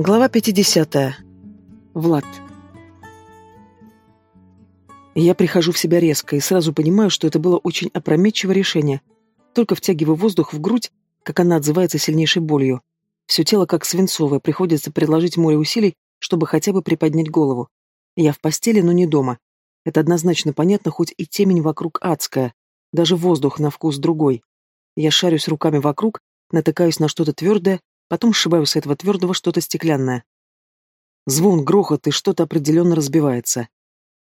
Глава 50. Влад. Я прихожу в себя резко и сразу понимаю, что это было очень опрометчивое решение. Только втягиваю воздух в грудь, как она отзывается сильнейшей болью. Все тело как свинцовое, приходится приложить море усилий, чтобы хотя бы приподнять голову. Я в постели, но не дома. Это однозначно понятно, хоть и темень вокруг адская. Даже воздух на вкус другой. Я шарюсь руками вокруг, натыкаюсь на что-то твердое, Потом сшибаю с этого твердого что-то стеклянное. Звон, грохот и что-то определенно разбивается.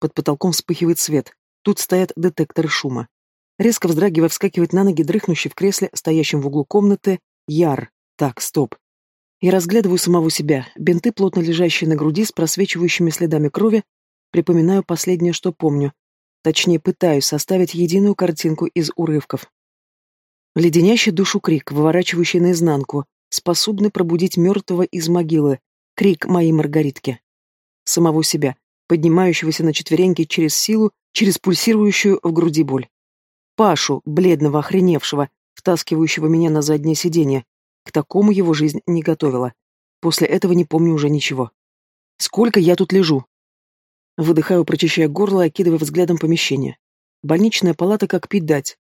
Под потолком вспыхивает свет. Тут стоят детекторы шума. Резко вздрагивая, вскакивает на ноги дрыхнущий в кресле, стоящем в углу комнаты, Яр. Так, стоп. Я разглядываю самого себя. Бинты, плотно лежащие на груди, с просвечивающими следами крови. Припоминаю последнее, что помню. Точнее, пытаюсь составить единую картинку из урывков. Леденящий душу крик, выворачивающий наизнанку, способный пробудить мертвого из могилы, крик моей Маргаритки. Самого себя, поднимающегося на четвереньки через силу, через пульсирующую в груди боль. Пашу, бледного, охреневшего, втаскивающего меня на заднее сиденье. К такому его жизнь не готовила. После этого не помню уже ничего. Сколько я тут лежу? Выдыхаю, прочищая горло, окидывая взглядом помещение. Больничная палата как пить дать.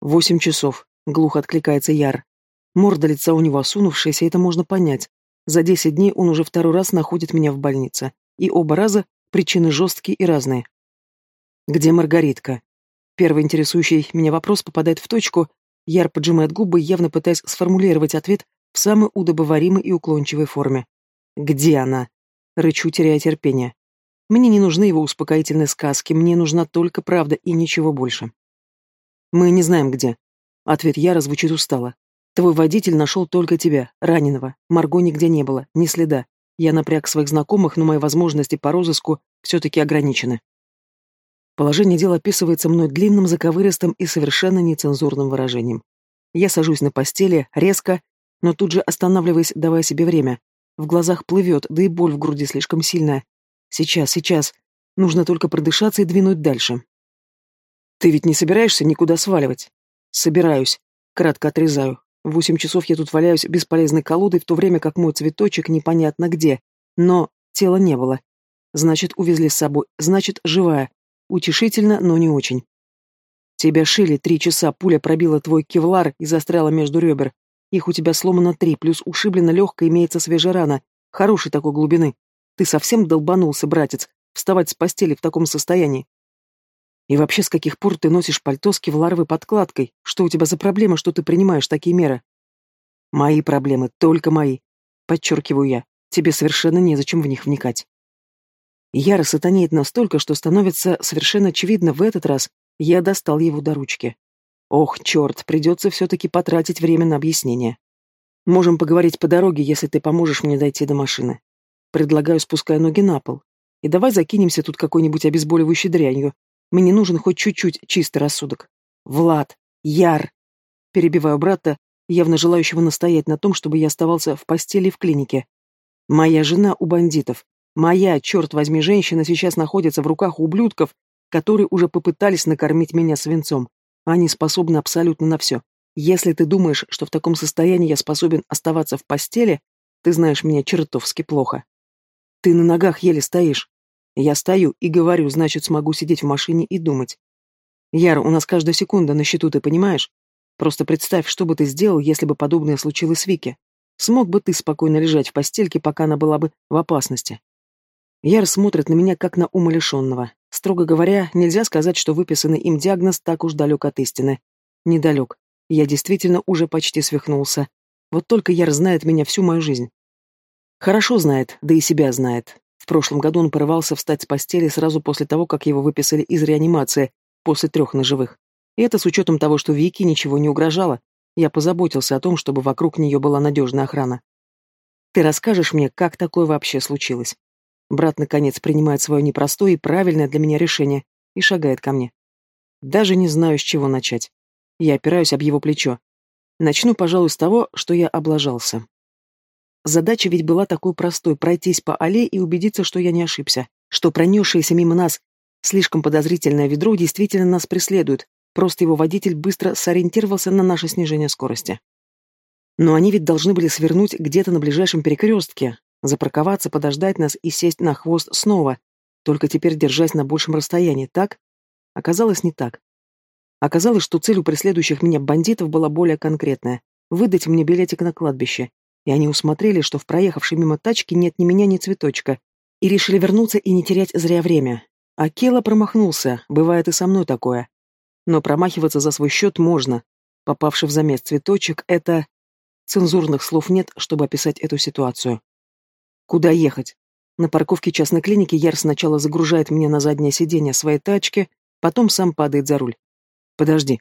Восемь часов, глухо откликается Яр. Морда лица у него осунувшаяся, это можно понять. За десять дней он уже второй раз находит меня в больнице. И оба раза причины жесткие и разные. «Где Маргаритка?» Первый интересующий меня вопрос попадает в точку, Яр поджимает губы, явно пытаясь сформулировать ответ в самой удобоваримой и уклончивой форме. «Где она?» Рычу, теряя терпение. Мне не нужны его успокоительные сказки, мне нужна только правда и ничего больше. «Мы не знаем, где». Ответ Яра звучит устало. Твой водитель нашел только тебя, раненого. Марго нигде не было, ни следа. Я напряг своих знакомых, но мои возможности по розыску все-таки ограничены. Положение дела описывается мной длинным, заковыристым и совершенно нецензурным выражением. Я сажусь на постели, резко, но тут же останавливаясь, давая себе время. В глазах плывет, да и боль в груди слишком сильная. Сейчас, сейчас. Нужно только продышаться и двинуть дальше. Ты ведь не собираешься никуда сваливать? Собираюсь. Кратко отрезаю. Восемь часов я тут валяюсь бесполезной колодой, в то время как мой цветочек непонятно где. Но тела не было. Значит, увезли с собой. Значит, живая. Утешительно, но не очень. Тебя шили три часа, пуля пробила твой кевлар и застряла между ребер. Их у тебя сломано три, плюс ушиблена легкая имеется свежая рана. Хорошей такой глубины. Ты совсем долбанулся, братец, вставать с постели в таком состоянии. И вообще, с каких пор ты носишь пальто с кевларовой подкладкой? Что у тебя за проблема, что ты принимаешь такие меры? Мои проблемы, только мои. Подчеркиваю я. Тебе совершенно незачем в них вникать. Яра сатанеет настолько, что становится совершенно очевидно в этот раз я достал его до ручки. Ох, черт, придется все-таки потратить время на объяснение. Можем поговорить по дороге, если ты поможешь мне дойти до машины. Предлагаю, спуская ноги на пол. И давай закинемся тут какой-нибудь обезболивающей дрянью, мне нужен хоть чуть-чуть чистый рассудок. Влад, Яр. Перебиваю брата, явно желающего настоять на том, чтобы я оставался в постели в клинике. Моя жена у бандитов. Моя, черт возьми, женщина сейчас находится в руках ублюдков, которые уже попытались накормить меня свинцом. Они способны абсолютно на все. Если ты думаешь, что в таком состоянии я способен оставаться в постели, ты знаешь меня чертовски плохо. Ты на ногах еле стоишь. Я стою и говорю, значит, смогу сидеть в машине и думать. Яр, у нас каждая секунда на счету, ты понимаешь? Просто представь, что бы ты сделал, если бы подобное случилось с Вики. Смог бы ты спокойно лежать в постельке, пока она была бы в опасности? Яр смотрит на меня, как на умалишенного. Строго говоря, нельзя сказать, что выписанный им диагноз так уж далек от истины. Недалек. Я действительно уже почти свихнулся. Вот только Яр знает меня всю мою жизнь. Хорошо знает, да и себя знает. В прошлом году он порывался встать с постели сразу после того, как его выписали из реанимации, после трех ножевых. И это с учетом того, что Вики ничего не угрожало. Я позаботился о том, чтобы вокруг нее была надежная охрана. Ты расскажешь мне, как такое вообще случилось? Брат, наконец, принимает свое непростое и правильное для меня решение и шагает ко мне. Даже не знаю, с чего начать. Я опираюсь об его плечо. Начну, пожалуй, с того, что я облажался. Задача ведь была такой простой — пройтись по аллее и убедиться, что я не ошибся, что пронесшееся мимо нас слишком подозрительное ведро действительно нас преследует, просто его водитель быстро сориентировался на наше снижение скорости. Но они ведь должны были свернуть где-то на ближайшем перекрестке. Запарковаться, подождать нас и сесть на хвост снова, только теперь держась на большем расстоянии, так? Оказалось, не так. Оказалось, что цель у преследующих меня бандитов была более конкретная — выдать мне билетик на кладбище. И они усмотрели, что в проехавшей мимо тачке нет ни меня, ни цветочка, и решили вернуться и не терять зря время. А Кела промахнулся, бывает и со мной такое. Но промахиваться за свой счет можно. Попавший в замес цветочек — это... Цензурных слов нет, чтобы описать эту ситуацию. Куда ехать? На парковке частной клиники Яр сначала загружает меня на заднее сиденье своей тачки, потом сам падает за руль. Подожди.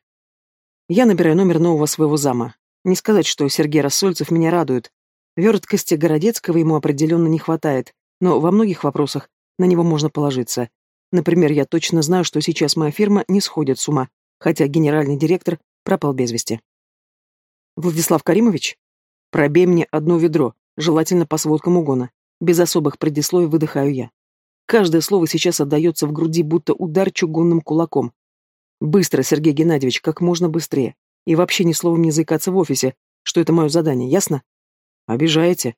Я набираю номер нового своего зама. Не сказать, что Сергей Рассольцев меня радует. Верткости Городецкого ему определенно не хватает, но во многих вопросах на него можно положиться. Например, я точно знаю, что сейчас моя фирма не сходит с ума, хотя генеральный директор пропал без вести. Владислав Каримович? Пробей мне одно ведро, желательно по сводкам угона. Без особых предисловий выдыхаю я. Каждое слово сейчас отдается в груди, будто удар чугунным кулаком. Быстро, Сергей Геннадьевич, как можно быстрее. И вообще ни словом не заикаться в офисе, что это мое задание, ясно? Обижаете?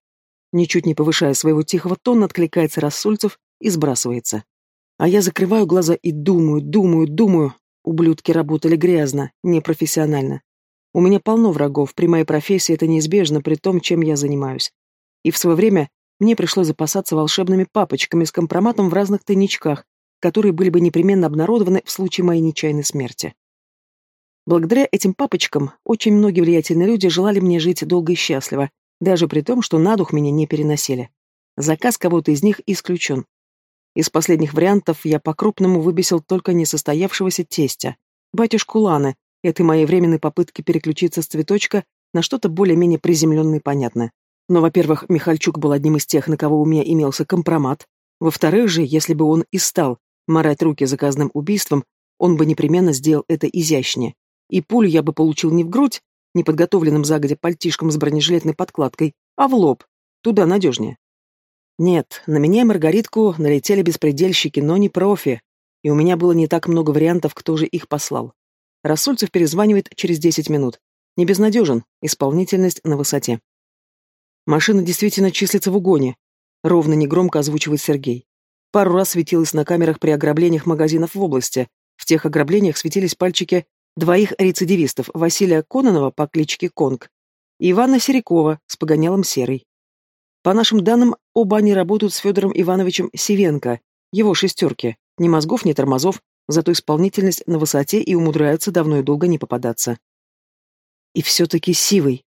Ничуть не повышая своего тихого тона, откликается Рассульцев и сбрасывается. А я закрываю глаза и думаю, думаю, думаю. Ублюдки работали грязно, непрофессионально. У меня полно врагов, при моей профессии это неизбежно, при том, чем я занимаюсь. И в свое время мне пришлось запасаться волшебными папочками с компроматом в разных тайничках, которые были бы непременно обнародованы в случае моей нечаянной смерти. Благодаря этим папочкам очень многие влиятельные люди желали мне жить долго и счастливо, даже при том, что на дух меня не переносили. Заказ кого-то из них исключен. Из последних вариантов я по-крупному выбесил только несостоявшегося тестя, батюшку Ланы, этой моей временной попытки переключиться с цветочка на что-то более-менее приземленное и понятное. Но, во-первых, Михальчук был одним из тех, на кого у меня имелся компромат. Во-вторых же, если бы он и стал марать руки заказным убийством, он бы непременно сделал это изящнее. И пулю я бы получил не в грудь, неподготовленным загодя пальтишком с бронежилетной подкладкой, а в лоб. Туда надежнее. Нет, на меня и Маргаритку налетели беспредельщики, но не профи. И у меня было не так много вариантов, кто же их послал. Рассольцев перезванивает через 10 минут. Не безнадежен, исполнительность на высоте. Машина действительно числится в угоне. Ровно негромко озвучивает Сергей. Пару раз светилась на камерах при ограблениях магазинов в области. В тех ограблениях светились пальчики двоих рецидивистов Василия Кононова по кличке Конг и Ивана Серикова с погонялом Серый. По нашим данным, оба они работают с Федором Ивановичем Сивенко, его шестерки, ни мозгов, ни тормозов, зато исполнительность на высоте и умудряются давно и долго не попадаться. И все-таки Сивый.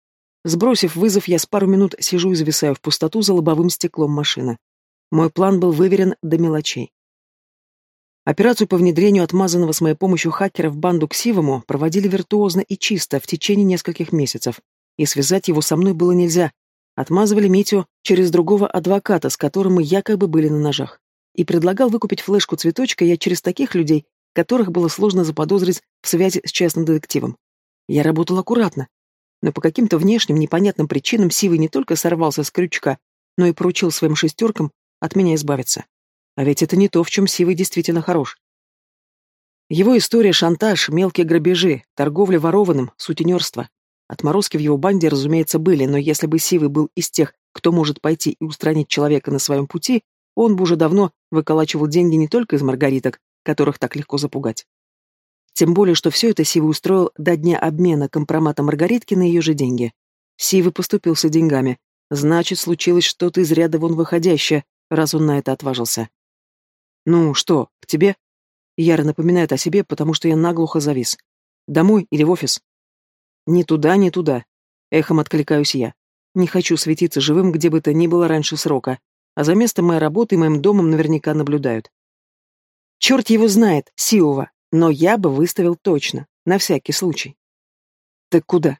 Сбросив вызов, я с пару минут сижу и зависаю в пустоту за лобовым стеклом машины. Мой план был выверен до мелочей. Операцию по внедрению отмазанного с моей помощью хакера в банду к Сивому проводили виртуозно и чисто в течение нескольких месяцев, и связать его со мной было нельзя. Отмазывали Митю через другого адвоката, с которым мы якобы были на ножах. И предлагал выкупить флешку цветочка я через таких людей, которых было сложно заподозрить в связи с частным детективом. Я работал аккуратно. Но по каким-то внешним непонятным причинам Сивый не только сорвался с крючка, но и поручил своим шестеркам от меня избавиться. А ведь это не то, в чем Сивый действительно хорош. Его история — шантаж, мелкие грабежи, торговля ворованным, сутенерство. Отморозки в его банде, разумеется, были, но если бы Сивый был из тех, кто может пойти и устранить человека на своем пути, он бы уже давно выколачивал деньги не только из маргариток, которых так легко запугать. Тем более, что все это Сивый устроил до дня обмена компромата Маргаритки на ее же деньги. Сивый поступился деньгами. Значит, случилось что-то из ряда вон выходящее, раз он на это отважился. «Ну, что, к тебе?» Яра напоминает о себе, потому что я наглухо завис. «Домой или в офис?» «Ни туда, ни туда». Эхом откликаюсь я. Не хочу светиться живым, где бы то ни было раньше срока, а за местом моей работы и моим домом наверняка наблюдают. Черт его знает, Сиова, но я бы выставил точно, на всякий случай. Так куда?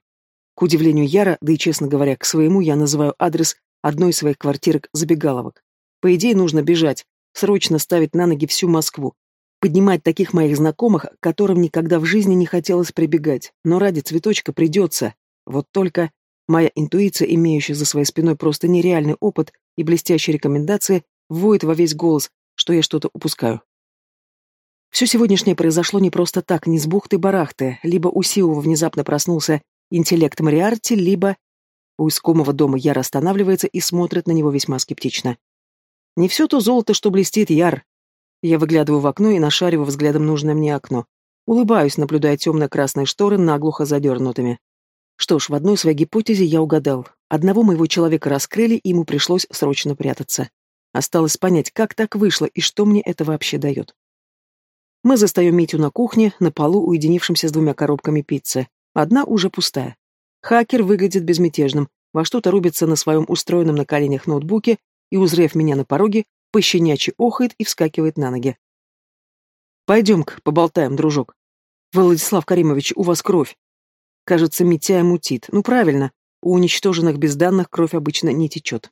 К удивлению Яра, да и, честно говоря, к своему я называю адрес одной из своих квартирок-забегаловок. По идее, нужно бежать, срочно ставить на ноги всю Москву, поднимать таких моих знакомых, которым никогда в жизни не хотелось прибегать, но ради цветочка придется. Вот только моя интуиция, имеющая за своей спиной просто нереальный опыт и блестящие рекомендации, воет во весь голос, что я что-то упускаю. Все сегодняшнее произошло не просто так, не с бухты-барахты, либо у Сиова внезапно проснулся интеллект Мариарти, либо... У искомого дома Яр останавливается и смотрит на него весьма скептично. «Не все то золото, что блестит, Яр!» Я выглядываю в окно и нашариваю взглядом нужное мне окно. Улыбаюсь, наблюдая темно-красные шторы, наглухо задернутыми. Что ж, в одной своей гипотезе я угадал. Одного моего человека раскрыли, и ему пришлось срочно прятаться. Осталось понять, как так вышло и что мне это вообще дает. Мы застаем Митю на кухне, на полу, уединившимся с двумя коробками пиццы. Одна уже пустая. Хакер выглядит безмятежным, во что-то рубится на своем устроенном на коленях ноутбуке и, узрев меня на пороге, пощенячий охает и вскакивает на ноги. «Пойдем-ка, поболтаем, дружок. Владислав Каримович, у вас кровь». Кажется, Митяя мутит. Ну, правильно, у уничтоженных безданных кровь обычно не течет.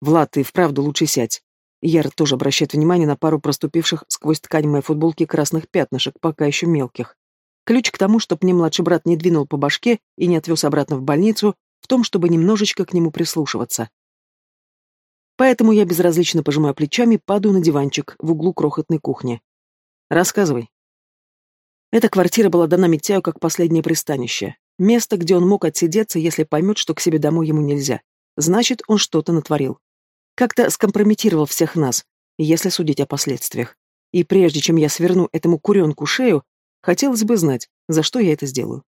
«Влад, ты вправду лучше сядь». Яр тоже обращает внимание на пару проступивших сквозь ткань моей футболки красных пятнышек, пока еще мелких. Ключ к тому, чтобы мне младший брат не двинул по башке и не отвез обратно в больницу, в том, чтобы немножечко к нему прислушиваться. Поэтому я безразлично пожимаю плечами, падаю на диванчик в углу крохотной кухни. Рассказывай. Эта квартира была дана Митяю как последнее пристанище. Место, где он мог отсидеться, если поймет, что к себе домой ему нельзя. Значит, он что-то натворил. Как-то скомпрометировал всех нас, если судить о последствиях. И прежде чем я сверну этому куренку шею, Хотелось бы знать, за что я это сделаю.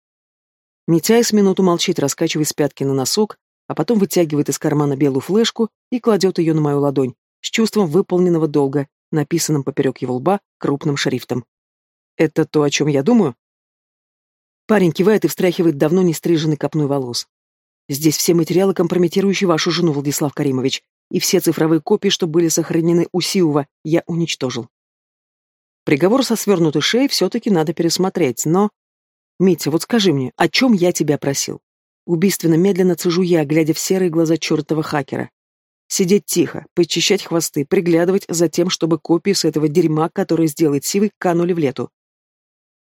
Митяй с минуту молчит, раскачивая с пятки на носок, а потом вытягивает из кармана белую флешку и кладет ее на мою ладонь, с чувством выполненного долга, написанным поперек его лба крупным шрифтом. «Это то, о чем я думаю?» Парень кивает и встряхивает давно не стриженный копной волос. «Здесь все материалы, компрометирующие вашу жену, Владислав Каримович, и все цифровые копии, что были сохранены у Сиува, я уничтожил. Приговор со свернутой шеей все-таки надо пересмотреть, но... Митя, вот скажи мне, о чем я тебя просил? Убийственно медленно цежу я, глядя в серые глаза чертова хакера. Сидеть тихо, почищать хвосты, приглядывать за тем, чтобы копии с этого дерьма, которое сделает Сивый, канули в лету.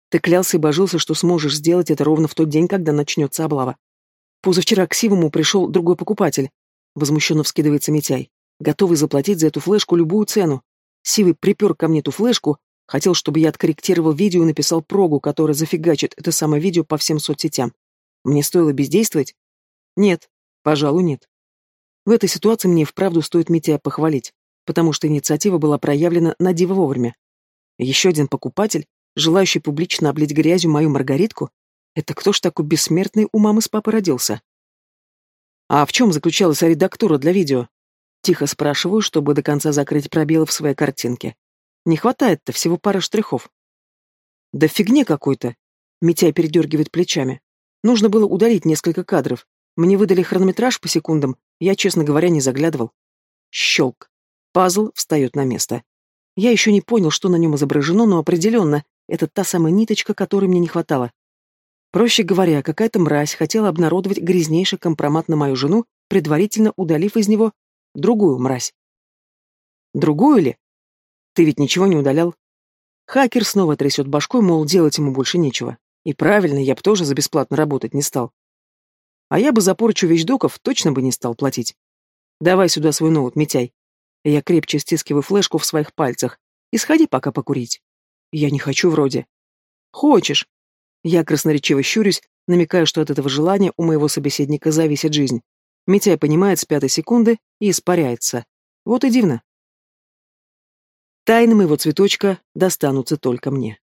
Ты клялся и божился, что сможешь сделать это ровно в тот день, когда начнется облава. Позавчера к Сивому пришел другой покупатель. Возмущенно вскидывается Митяй, готовый заплатить за эту флешку любую цену. Сивый припер ко мне эту флешку, Хотел, чтобы я откорректировал видео и написал прогу, которая зафигачит это самое видео по всем соцсетям. Мне стоило бездействовать? Нет, пожалуй, нет. В этой ситуации мне вправду стоит Митя похвалить, потому что инициатива была проявлена на диво вовремя. Еще один покупатель, желающий публично облить грязью мою Маргаритку, это кто ж такой бессмертный у мамы с папой родился? А в чем заключалась редактура для видео? Тихо спрашиваю, чтобы до конца закрыть пробелы в своей картинке. Не хватает-то всего пары штрихов. Да фигне какой-то. Митяй передергивает плечами. Нужно было удалить несколько кадров. Мне выдали хронометраж по секундам, я, честно говоря, не заглядывал. Щелк. Пазл встает на место. Я еще не понял, что на нем изображено, но определенно, это та самая ниточка, которой мне не хватало. Проще говоря, какая-то мразь хотела обнародовать грязнейший компромат на мою жену, предварительно удалив из него другую мразь. Другую ли? Ты ведь ничего не удалял? Хакер снова трясет башкой, мол, делать ему больше нечего. И правильно, я бы тоже за бесплатно работать не стал. А я бы за порчу вещдоков точно бы не стал платить. Давай сюда свой ноут, Митяй. Я крепче стискиваю флешку в своих пальцах. И сходи пока покурить. Я не хочу вроде. Хочешь. Я красноречиво щурюсь, намекая, что от этого желания у моего собеседника зависит жизнь. Митяй понимает с пятой секунды и испаряется. Вот и дивно. Тайны моего цветочка достанутся только мне.